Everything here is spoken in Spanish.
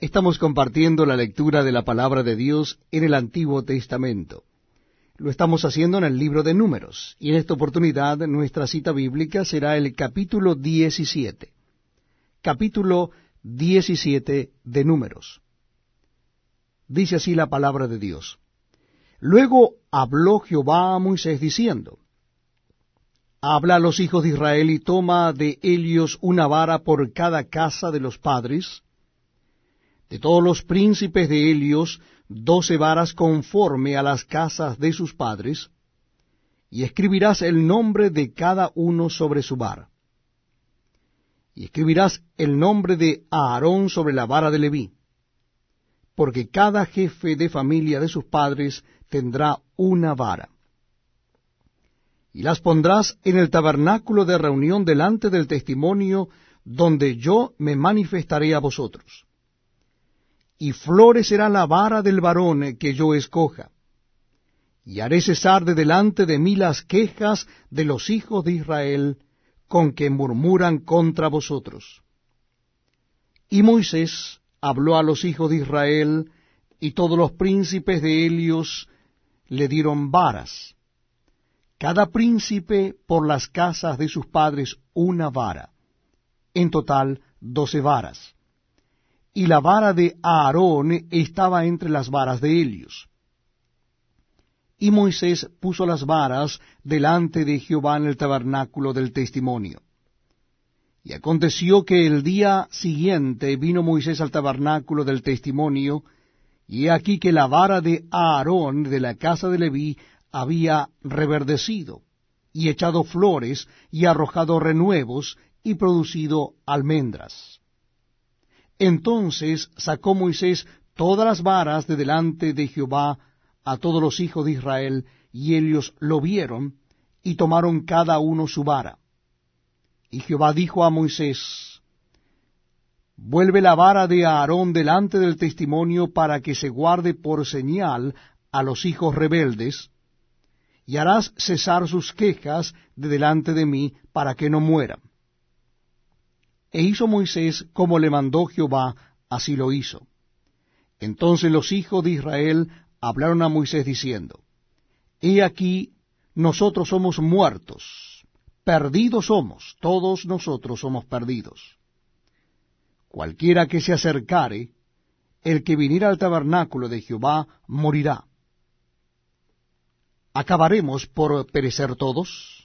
Estamos compartiendo la lectura de la palabra de Dios en el Antiguo Testamento. Lo estamos haciendo en el libro de Números, y en esta oportunidad nuestra cita bíblica será el capítulo 17. Capítulo 17 de Números. Dice así la palabra de Dios. Luego habló Jehová a Moisés diciendo, Habla a los hijos de Israel y toma de ellos una vara por cada casa de los padres, de todos los príncipes de Helios, doce varas conforme a las casas de sus padres, y escribirás el nombre de cada uno sobre su vara. Y escribirás el nombre de Aarón sobre la vara de Leví, porque cada jefe de familia de sus padres tendrá una vara. Y las pondrás en el tabernáculo de reunión delante del testimonio, donde yo me manifestaré a vosotros y florecerá la vara del varón que yo escoja. Y haré cesar de delante de mí las quejas de los hijos de Israel con que murmuran contra vosotros. Y Moisés habló a los hijos de Israel, y todos los príncipes de Helios le dieron varas, cada príncipe por las casas de sus padres una vara, en total doce varas y la vara de Aarón estaba entre las varas de Helios. Y Moisés puso las varas delante de Jehová en el tabernáculo del testimonio. Y aconteció que el día siguiente vino Moisés al tabernáculo del testimonio, y he aquí que la vara de Aarón de la casa de Leví había reverdecido, y echado flores, y arrojado renuevos, y producido almendras. Entonces sacó Moisés todas las varas de delante de Jehová a todos los hijos de Israel, y ellos lo vieron, y tomaron cada uno su vara. Y Jehová dijo a Moisés, Vuelve la vara de Aarón delante del testimonio para que se guarde por señal a los hijos rebeldes, y harás cesar sus quejas de delante de mí para que no mueran. E hizo Moisés como le mandó Jehová, así lo hizo. Entonces los hijos de Israel hablaron a Moisés diciendo, He aquí, nosotros somos muertos, perdidos somos, todos nosotros somos perdidos. Cualquiera que se acercare, el que viniera al tabernáculo de Jehová, morirá. ¿Acabaremos por perecer todos?